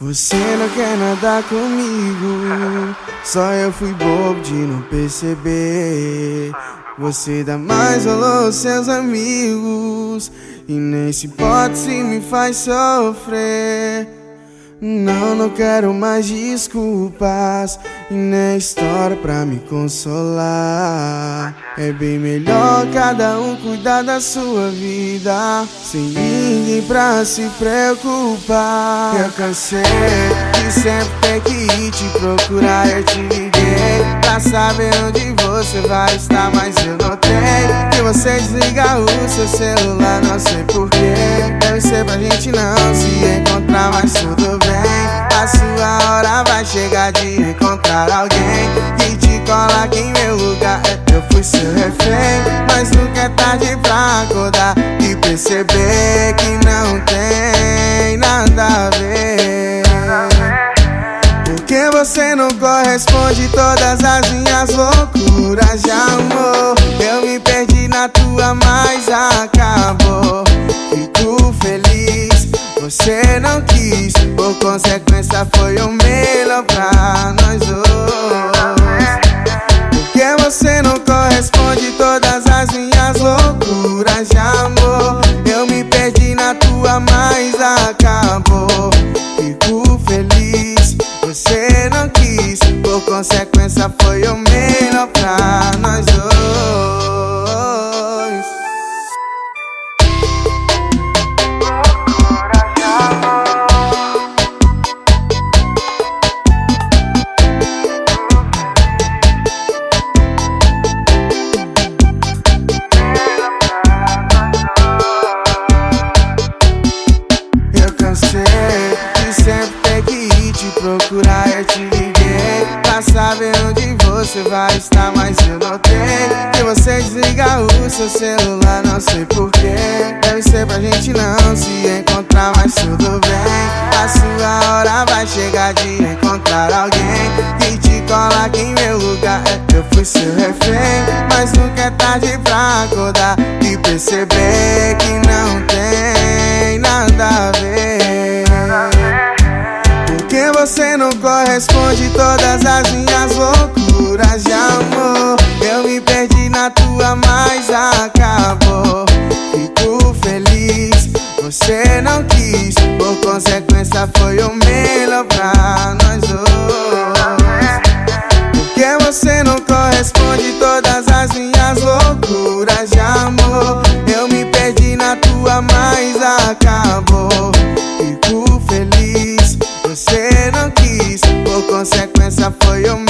Você não quer nada comigo, só eu fui bobo de não perceber. Você dá mais valor aos seus amigos e nem se pode se me faz sofrer. Não, não quero mais desculpas e nem história pra me consolar. É bem melhor cada um cuidar da sua vida, sem ninguém pra se preocupar. Eu cansei de sempre ter que ir te procurar. Eu te liguei pra saber onde você vai estar, mas eu notei que você desliga o seu celular. Não sei porquê, deve ser pra gente não se encontrar, mas tudo chegar de encontrar alguém que te coloque em meu lugar. Eu fui seu refém, mas nunca é tarde pra acordar e perceber que não tem nada a ver. Porque você não corresponde todas as minhas loucuras de amor. Quis consequência foi o melhor pra nós dois. Porque você não corresponde todas as minhas loucuras de amor. Eu me perdi na tua, mas acabou. Fico feliz, você não quis. Por consequência foi o melhor pra nós procurar, eu te liguei. Pra saber onde você vai estar Mas eu notei que você desliga o seu celular Não sei porquê, deve ser pra gente não se encontrar Mas tudo bem, a sua hora vai chegar de encontrar alguém. Que te coloque em meu lugar Eu fui seu refém, mas nunca é tarde pra acordar E perceber que não tem nada a ver corresponde todas as minhas loucuras de amor. Eu me perdi na tua, mas acabou. Fico feliz, você não quis. Por consequência, foi o melhor pra nós dois. Porque você não corresponde todas as minhas loucuras de amor. Eu me perdi na tua, mas consequência foi o